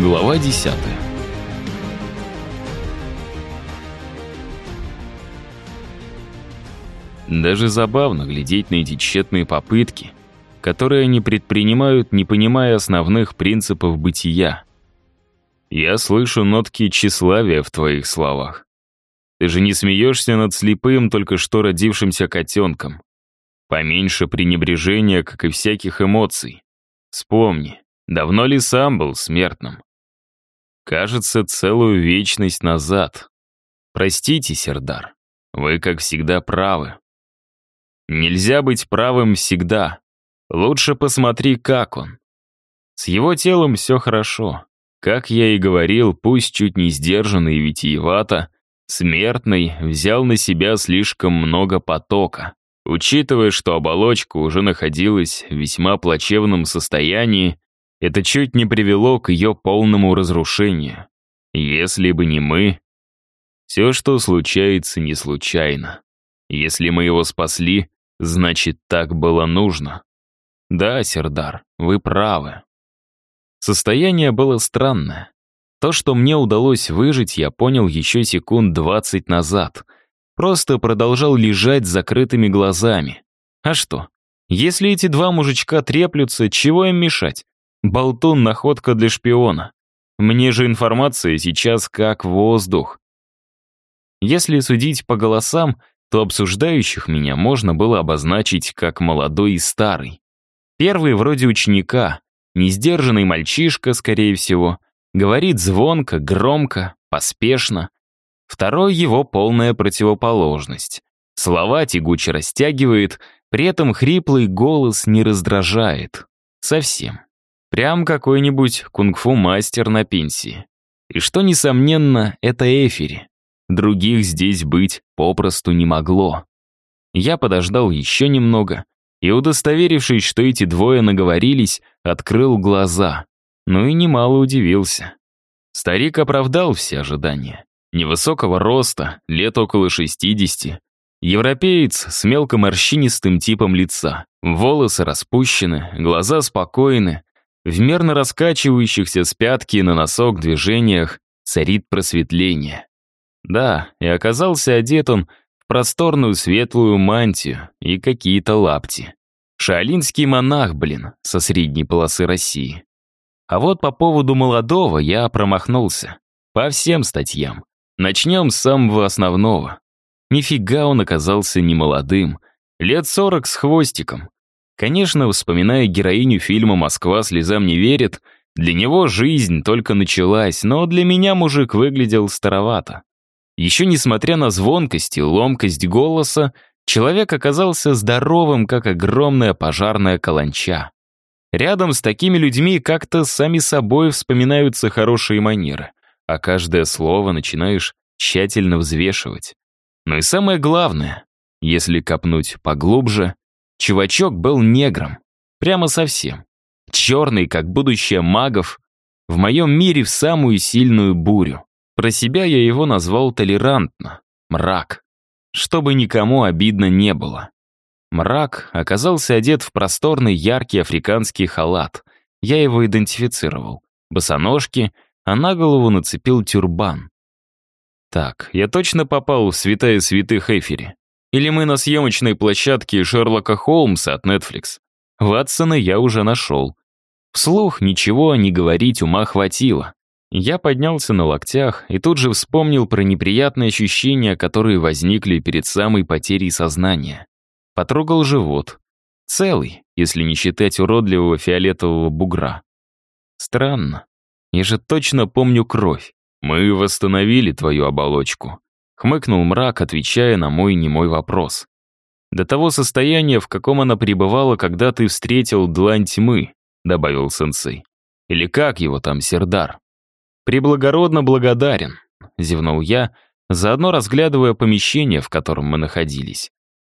Глава 10. Даже забавно глядеть на эти тщетные попытки, которые они предпринимают, не понимая основных принципов бытия. Я слышу нотки тщеславия в твоих словах. Ты же не смеешься над слепым, только что родившимся котенком. Поменьше пренебрежения, как и всяких эмоций. Вспомни, давно ли сам был смертным? Кажется, целую вечность назад. Простите, Сердар, вы, как всегда, правы. Нельзя быть правым всегда. Лучше посмотри, как он. С его телом все хорошо. Как я и говорил, пусть чуть не сдержанный витиевато, смертный взял на себя слишком много потока. Учитывая, что оболочка уже находилась в весьма плачевном состоянии, это чуть не привело к ее полному разрушению. Если бы не мы, все, что случается, не случайно. Если мы его спасли, значит, так было нужно. Да, Сердар, вы правы. Состояние было странное. То, что мне удалось выжить, я понял еще секунд двадцать назад — Просто продолжал лежать с закрытыми глазами. А что? Если эти два мужичка треплются, чего им мешать? Болтун — находка для шпиона. Мне же информация сейчас как воздух. Если судить по голосам, то обсуждающих меня можно было обозначить как молодой и старый. Первый вроде ученика, несдержанный мальчишка, скорее всего, говорит звонко, громко, поспешно, Второй — его полная противоположность. Слова тягуче растягивает, при этом хриплый голос не раздражает. Совсем. Прям какой-нибудь кунг-фу мастер на пенсии. И что, несомненно, это Эфири. Других здесь быть попросту не могло. Я подождал еще немного и, удостоверившись, что эти двое наговорились, открыл глаза. Ну и немало удивился. Старик оправдал все ожидания. Невысокого роста, лет около 60. Европеец с мелко морщинистым типом лица. Волосы распущены, глаза спокойны. В мерно раскачивающихся с пятки на носок движениях царит просветление. Да, и оказался одет он в просторную светлую мантию и какие-то лапти. Шаолинский монах, блин, со средней полосы России. А вот по поводу молодого я промахнулся. По всем статьям. Начнем с самого основного. Нифига он оказался не молодым. Лет сорок с хвостиком. Конечно, вспоминая героиню фильма «Москва слезам не верит», для него жизнь только началась, но для меня мужик выглядел старовато. Еще несмотря на звонкость и ломкость голоса, человек оказался здоровым, как огромная пожарная каланча. Рядом с такими людьми как-то сами собой вспоминаются хорошие манеры а каждое слово начинаешь тщательно взвешивать. Но и самое главное, если копнуть поглубже, чувачок был негром. Прямо совсем. Черный, как будущее магов, в моем мире в самую сильную бурю. Про себя я его назвал толерантно. Мрак. Чтобы никому обидно не было. Мрак оказался одет в просторный яркий африканский халат. Я его идентифицировал. Босоножки — а на голову нацепил тюрбан. Так, я точно попал в святая святых Эфири? Или мы на съемочной площадке Шерлока Холмса от Netflix? Ватсона я уже нашел. Вслух ничего не говорить ума хватило. Я поднялся на локтях и тут же вспомнил про неприятные ощущения, которые возникли перед самой потерей сознания. Потрогал живот. Целый, если не считать уродливого фиолетового бугра. Странно. Я же точно помню кровь. Мы восстановили твою оболочку. Хмыкнул мрак, отвечая на мой немой вопрос. До того состояния, в каком она пребывала, когда ты встретил длань тьмы, добавил сенсей. Или как его там, Сердар? Преблагородно благодарен, зевнул я, заодно разглядывая помещение, в котором мы находились.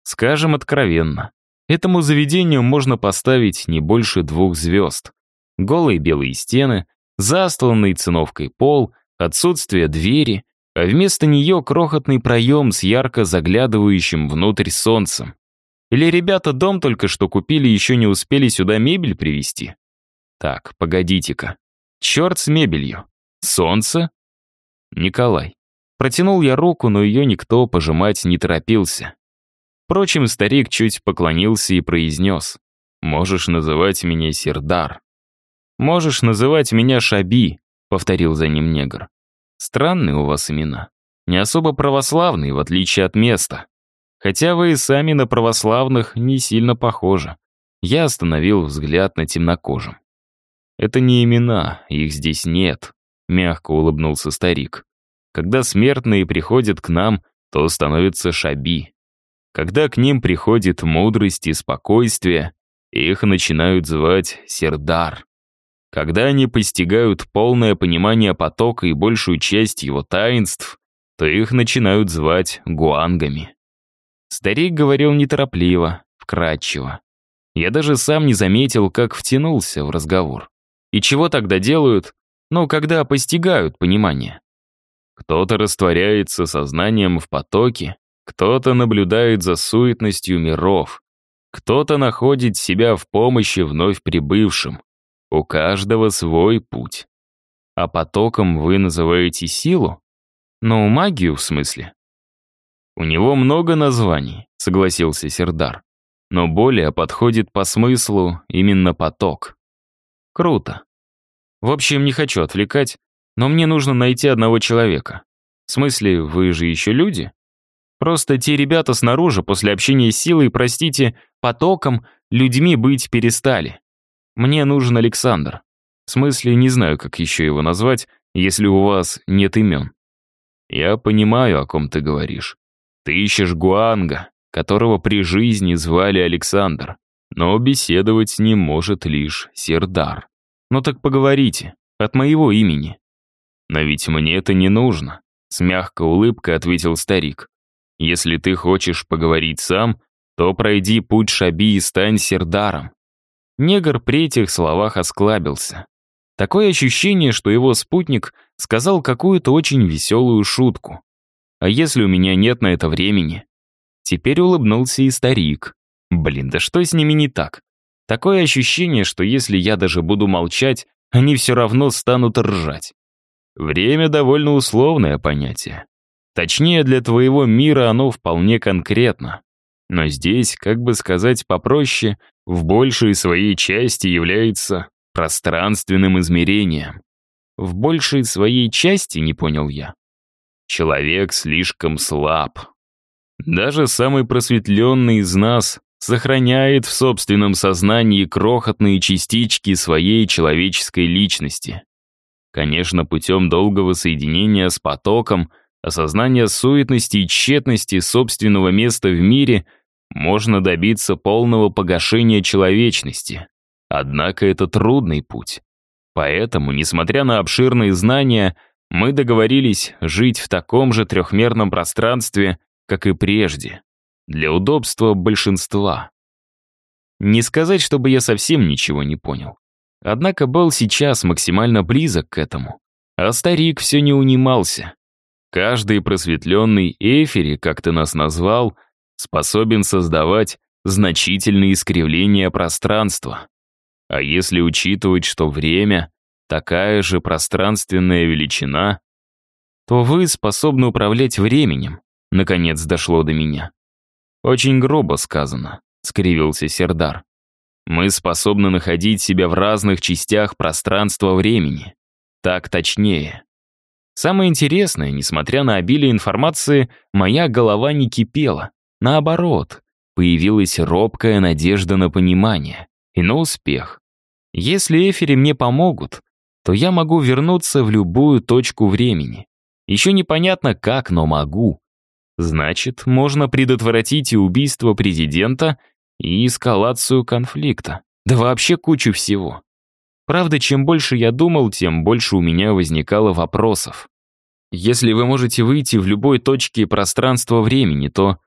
Скажем откровенно, этому заведению можно поставить не больше двух звезд. Голые белые стены, Застланный циновкой пол, отсутствие двери, а вместо нее крохотный проем с ярко заглядывающим внутрь солнцем. Или ребята дом только что купили, еще не успели сюда мебель привезти? Так, погодите-ка. Черт с мебелью. Солнце? Николай. Протянул я руку, но ее никто пожимать не торопился. Впрочем, старик чуть поклонился и произнес. «Можешь называть меня Сердар». «Можешь называть меня Шаби», — повторил за ним негр. «Странные у вас имена. Не особо православные, в отличие от места. Хотя вы и сами на православных не сильно похожи». Я остановил взгляд на темнокожем. «Это не имена, их здесь нет», — мягко улыбнулся старик. «Когда смертные приходят к нам, то становятся шаби. Когда к ним приходит мудрость и спокойствие, их начинают звать Сердар. Когда они постигают полное понимание потока и большую часть его таинств, то их начинают звать гуангами. Старик говорил неторопливо, вкрадчиво. Я даже сам не заметил, как втянулся в разговор. И чего тогда делают? Ну, когда постигают понимание. Кто-то растворяется сознанием в потоке, кто-то наблюдает за суетностью миров, кто-то находит себя в помощи вновь прибывшим. У каждого свой путь. А потоком вы называете силу? Ну, магию в смысле. У него много названий, согласился Сердар. Но более подходит по смыслу именно поток. Круто. В общем, не хочу отвлекать, но мне нужно найти одного человека. В смысле, вы же еще люди? Просто те ребята снаружи после общения с силой, простите, потоком, людьми быть перестали. Мне нужен Александр. В смысле, не знаю, как еще его назвать, если у вас нет имен. Я понимаю, о ком ты говоришь. Ты ищешь Гуанга, которого при жизни звали Александр, но беседовать ним может лишь Сердар. Ну так поговорите, от моего имени. Но ведь мне это не нужно, с мягкой улыбкой ответил старик. Если ты хочешь поговорить сам, то пройди путь Шаби и стань сердаром». Негр при этих словах осклабился. Такое ощущение, что его спутник сказал какую-то очень веселую шутку. А если у меня нет на это времени? Теперь улыбнулся и старик. Блин, да что с ними не так? Такое ощущение, что если я даже буду молчать, они все равно станут ржать. Время довольно условное понятие. Точнее, для твоего мира оно вполне конкретно. Но здесь, как бы сказать попроще, в большей своей части является пространственным измерением. В большей своей части, не понял я. Человек слишком слаб. Даже самый просветленный из нас сохраняет в собственном сознании крохотные частички своей человеческой личности. Конечно, путем долгого соединения с потоком осознания суетности и тщетности собственного места в мире можно добиться полного погашения человечности. Однако это трудный путь. Поэтому, несмотря на обширные знания, мы договорились жить в таком же трехмерном пространстве, как и прежде, для удобства большинства. Не сказать, чтобы я совсем ничего не понял. Однако был сейчас максимально близок к этому. А старик все не унимался. Каждый просветленный эфири, как ты нас назвал, способен создавать значительные искривления пространства. А если учитывать, что время — такая же пространственная величина, то вы способны управлять временем, наконец дошло до меня. Очень грубо сказано, — скривился Сердар. Мы способны находить себя в разных частях пространства-времени. Так точнее. Самое интересное, несмотря на обилие информации, моя голова не кипела. Наоборот, появилась робкая надежда на понимание и на успех. Если эфири мне помогут, то я могу вернуться в любую точку времени. Еще непонятно как, но могу. Значит, можно предотвратить и убийство президента, и эскалацию конфликта. Да вообще кучу всего. Правда, чем больше я думал, тем больше у меня возникало вопросов. Если вы можете выйти в любой точке пространства-времени, то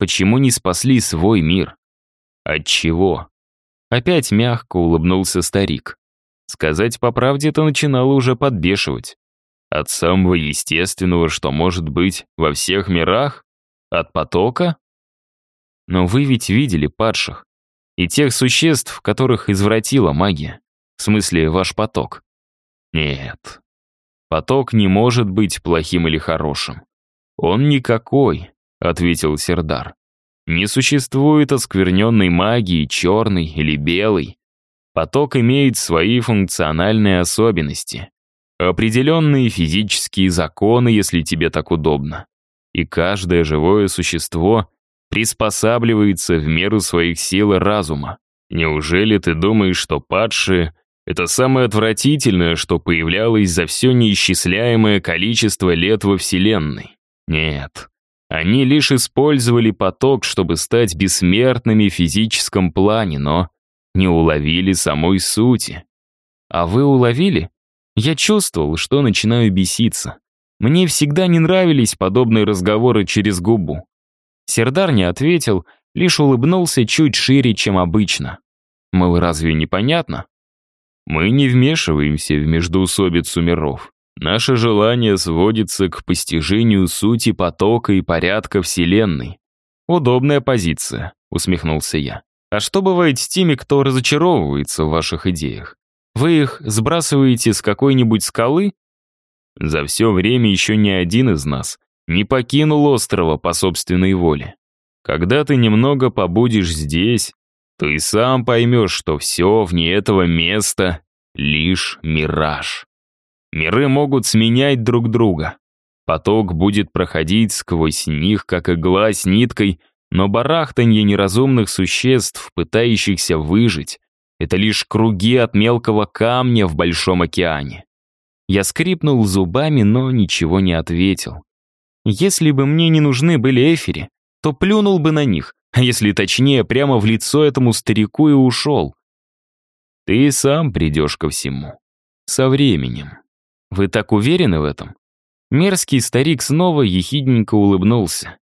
почему не спасли свой мир? От чего? Опять мягко улыбнулся старик. Сказать по правде это начинало уже подбешивать. От самого естественного, что может быть во всех мирах? От потока? Но вы ведь видели падших. И тех существ, которых извратила магия. В смысле, ваш поток. Нет. Поток не может быть плохим или хорошим. Он никакой, ответил Сердар. Не существует оскверненной магии, черной или белой. Поток имеет свои функциональные особенности. Определенные физические законы, если тебе так удобно. И каждое живое существо приспосабливается в меру своих сил и разума. Неужели ты думаешь, что падшие — это самое отвратительное, что появлялось за все неисчисляемое количество лет во Вселенной? Нет. Они лишь использовали поток, чтобы стать бессмертными в физическом плане, но не уловили самой сути. А вы уловили? Я чувствовал, что начинаю беситься. Мне всегда не нравились подобные разговоры через губу. Сердар не ответил, лишь улыбнулся чуть шире, чем обычно. Мол, разве непонятно? Мы не вмешиваемся в междоусобицу миров. Наше желание сводится к постижению сути потока и порядка Вселенной. Удобная позиция, усмехнулся я. А что бывает с теми, кто разочаровывается в ваших идеях? Вы их сбрасываете с какой-нибудь скалы? За все время еще ни один из нас не покинул острова по собственной воле. Когда ты немного побудешь здесь, и сам поймешь, что все вне этого места — лишь мираж. Миры могут сменять друг друга. Поток будет проходить сквозь них, как игла с ниткой, но барахтанье неразумных существ, пытающихся выжить, это лишь круги от мелкого камня в большом океане. Я скрипнул зубами, но ничего не ответил. Если бы мне не нужны были эфири, то плюнул бы на них, а если точнее, прямо в лицо этому старику и ушел. Ты сам придешь ко всему. Со временем. Вы так уверены в этом? Мерзкий старик снова ехидненько улыбнулся.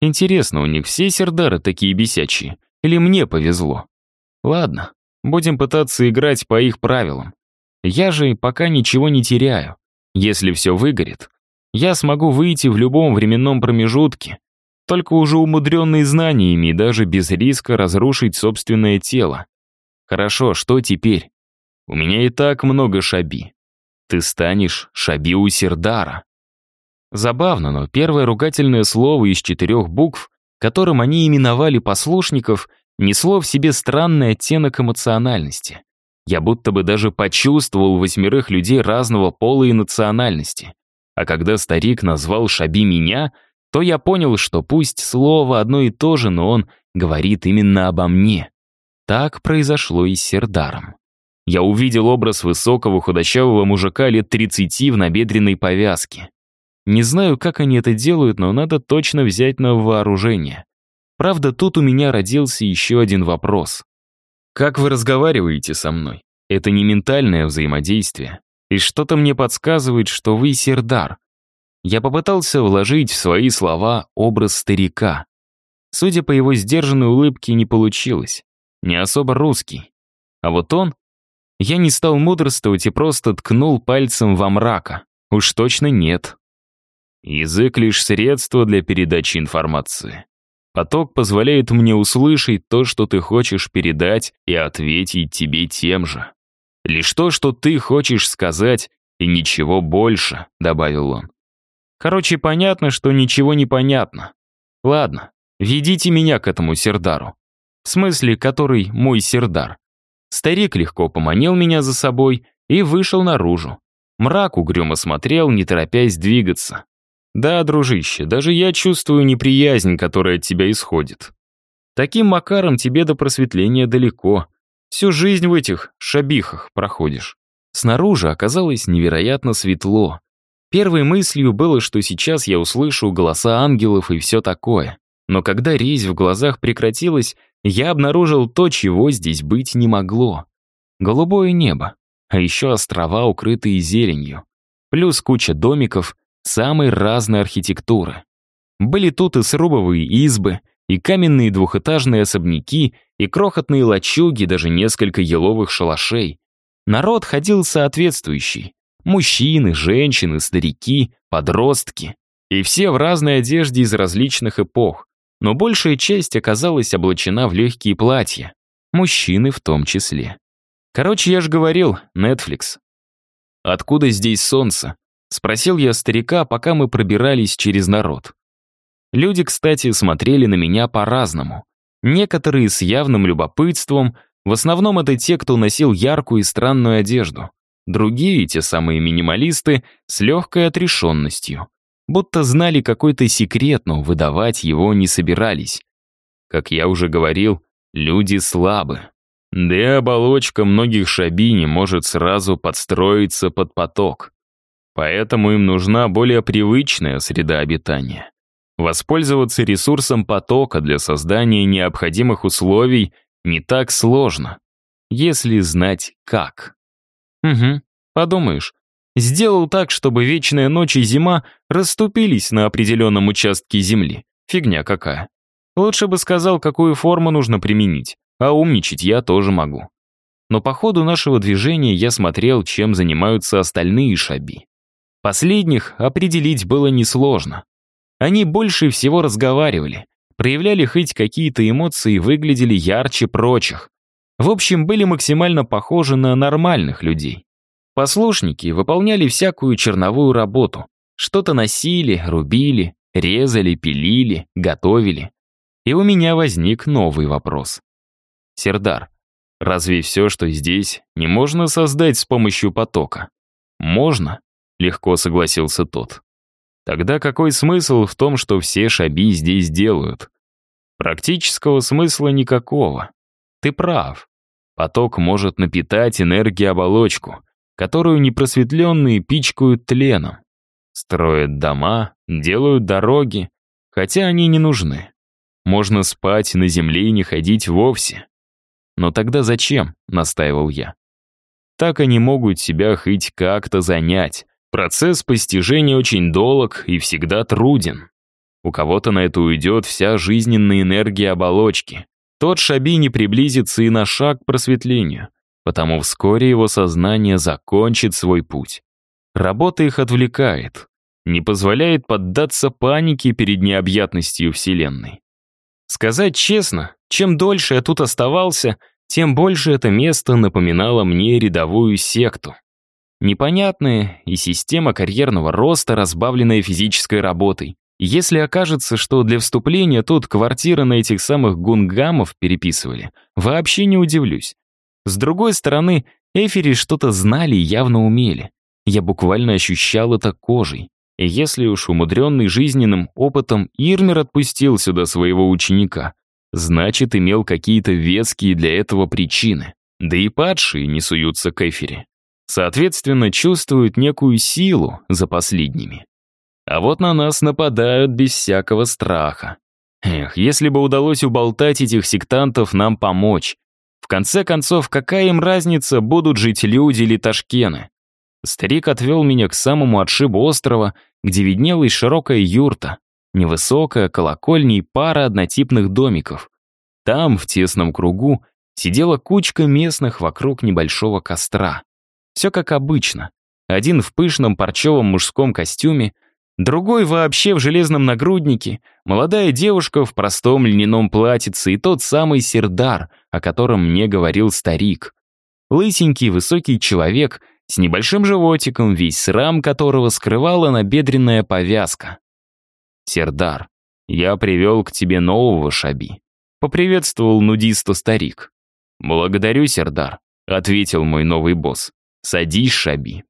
Интересно, у них все сердары такие бесячие? Или мне повезло? Ладно, будем пытаться играть по их правилам. Я же пока ничего не теряю. Если все выгорит, я смогу выйти в любом временном промежутке, только уже умудренный знаниями и даже без риска разрушить собственное тело. Хорошо, что теперь? У меня и так много шаби. Ты станешь Шабиу Сердара. Забавно, но первое ругательное слово из четырех букв, которым они именовали послушников, несло в себе странный оттенок эмоциональности. Я будто бы даже почувствовал восьмерых людей разного пола и национальности. А когда старик назвал Шаби меня, то я понял, что пусть слово одно и то же, но он говорит именно обо мне. Так произошло и с Сердаром я увидел образ высокого худощавого мужика лет 30 в набедренной повязке. Не знаю, как они это делают, но надо точно взять на вооружение. Правда, тут у меня родился еще один вопрос. Как вы разговариваете со мной? Это не ментальное взаимодействие. И что-то мне подсказывает, что вы Сердар. Я попытался вложить в свои слова образ старика. Судя по его сдержанной улыбке, не получилось. Не особо русский. А вот он я не стал мудрствовать и просто ткнул пальцем во мрака. Уж точно нет. Язык — лишь средство для передачи информации. Поток позволяет мне услышать то, что ты хочешь передать, и ответить тебе тем же. Лишь то, что ты хочешь сказать, и ничего больше, добавил он. Короче, понятно, что ничего не понятно. Ладно, ведите меня к этому Сердару. В смысле, который мой Сердар. Старик легко поманил меня за собой и вышел наружу. Мрак угрюмо смотрел, не торопясь двигаться. «Да, дружище, даже я чувствую неприязнь, которая от тебя исходит. Таким макаром тебе до просветления далеко. Всю жизнь в этих шабихах проходишь». Снаружи оказалось невероятно светло. Первой мыслью было, что сейчас я услышу голоса ангелов и все такое. Но когда резь в глазах прекратилась, я обнаружил то, чего здесь быть не могло. Голубое небо, а еще острова, укрытые зеленью. Плюс куча домиков самой разной архитектуры. Были тут и срубовые избы, и каменные двухэтажные особняки, и крохотные лачуги, даже несколько еловых шалашей. Народ ходил соответствующий. Мужчины, женщины, старики, подростки. И все в разной одежде из различных эпох но большая часть оказалась облачена в легкие платья, мужчины в том числе. Короче, я же говорил, Netflix. откуда здесь солнце?» — спросил я старика, пока мы пробирались через народ. Люди, кстати, смотрели на меня по-разному. Некоторые с явным любопытством, в основном это те, кто носил яркую и странную одежду. Другие, те самые минималисты, с легкой отрешенностью. Будто знали какой-то секрет, но выдавать его не собирались. Как я уже говорил, люди слабы. Да и оболочка многих шаби не может сразу подстроиться под поток. Поэтому им нужна более привычная среда обитания. Воспользоваться ресурсом потока для создания необходимых условий не так сложно, если знать как. Угу, подумаешь, сделал так, чтобы вечная ночь и зима расступились на определенном участке Земли. Фигня какая. Лучше бы сказал, какую форму нужно применить, а умничать я тоже могу. Но по ходу нашего движения я смотрел, чем занимаются остальные шаби. Последних определить было несложно. Они больше всего разговаривали, проявляли хоть какие-то эмоции и выглядели ярче прочих. В общем, были максимально похожи на нормальных людей. Послушники выполняли всякую черновую работу. Что-то носили, рубили, резали, пилили, готовили. И у меня возник новый вопрос. Сердар, разве все, что здесь, не можно создать с помощью потока? Можно, легко согласился тот. Тогда какой смысл в том, что все шаби здесь делают? Практического смысла никакого. Ты прав. Поток может напитать энергиооболочку, которую непросветленные пичкают тленом. Строят дома, делают дороги, хотя они не нужны. Можно спать на земле и не ходить вовсе. Но тогда зачем, настаивал я. Так они могут себя хоть как-то занять, Процесс постижения очень долг и всегда труден. У кого-то на это уйдет вся жизненная энергия оболочки. Тот шаби не приблизится и на шаг к просветлению, потому вскоре его сознание закончит свой путь. Работа их отвлекает, не позволяет поддаться панике перед необъятностью Вселенной. Сказать честно, чем дольше я тут оставался, тем больше это место напоминало мне рядовую секту. Непонятная и система карьерного роста, разбавленная физической работой. Если окажется, что для вступления тут квартиры на этих самых гунгамов переписывали, вообще не удивлюсь. С другой стороны, Эфири что-то знали и явно умели. Я буквально ощущал это кожей. И если уж умудренный жизненным опытом Ирмер отпустил сюда своего ученика, значит, имел какие-то веские для этого причины. Да и падшие не суются к Эфире соответственно, чувствуют некую силу за последними. А вот на нас нападают без всякого страха. Эх, если бы удалось уболтать этих сектантов нам помочь. Конце концов, какая им разница, будут жить люди или ташкены? Старик отвел меня к самому отшибу острова, где виднелась широкая юрта, невысокая, колокольня и пара однотипных домиков. Там, в тесном кругу, сидела кучка местных вокруг небольшого костра. Все как обычно. Один в пышном парчевом мужском костюме, другой вообще в железном нагруднике, молодая девушка в простом льняном платьице и тот самый сердар, о котором мне говорил старик. Лысенький высокий человек с небольшим животиком, весь срам которого скрывала набедренная повязка. «Сердар, я привел к тебе нового шаби», — поприветствовал нудисту старик. «Благодарю, Сердар», — ответил мой новый босс. «Садись, Шаби».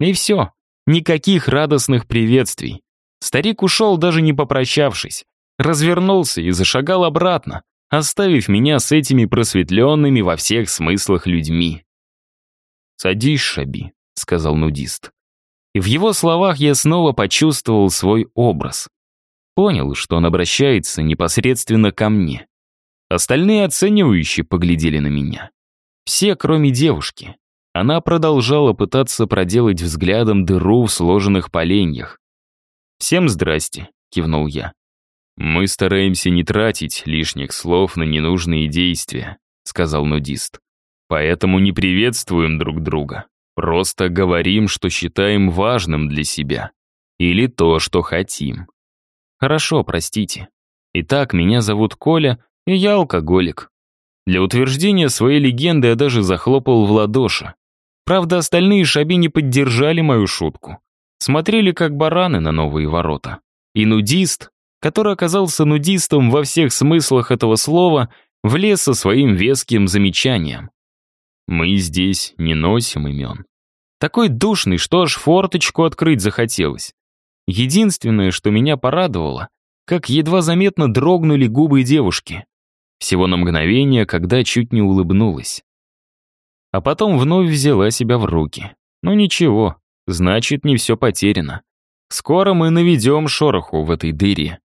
И все. Никаких радостных приветствий. Старик ушел, даже не попрощавшись. Развернулся и зашагал обратно, оставив меня с этими просветленными во всех смыслах людьми. «Садись, Шаби», — сказал нудист. И в его словах я снова почувствовал свой образ. Понял, что он обращается непосредственно ко мне. Остальные оценивающие поглядели на меня. Все, кроме девушки. Она продолжала пытаться проделать взглядом дыру в сложенных поленьях. «Всем здрасте», — кивнул я. «Мы стараемся не тратить лишних слов на ненужные действия», — сказал нудист. «Поэтому не приветствуем друг друга. Просто говорим, что считаем важным для себя. Или то, что хотим». «Хорошо, простите. Итак, меня зовут Коля, и я алкоголик. Для утверждения своей легенды я даже захлопал в ладоши. Правда, остальные шаби не поддержали мою шутку. Смотрели как бараны на новые ворота. И нудист, который оказался нудистом во всех смыслах этого слова, влез со своим веским замечанием. Мы здесь не носим имен. Такой душный, что аж форточку открыть захотелось. Единственное, что меня порадовало, как едва заметно дрогнули губы девушки. Всего на мгновение, когда чуть не улыбнулась. А потом вновь взяла себя в руки. Ну ничего, значит, не все потеряно. Скоро мы наведем шороху в этой дыре.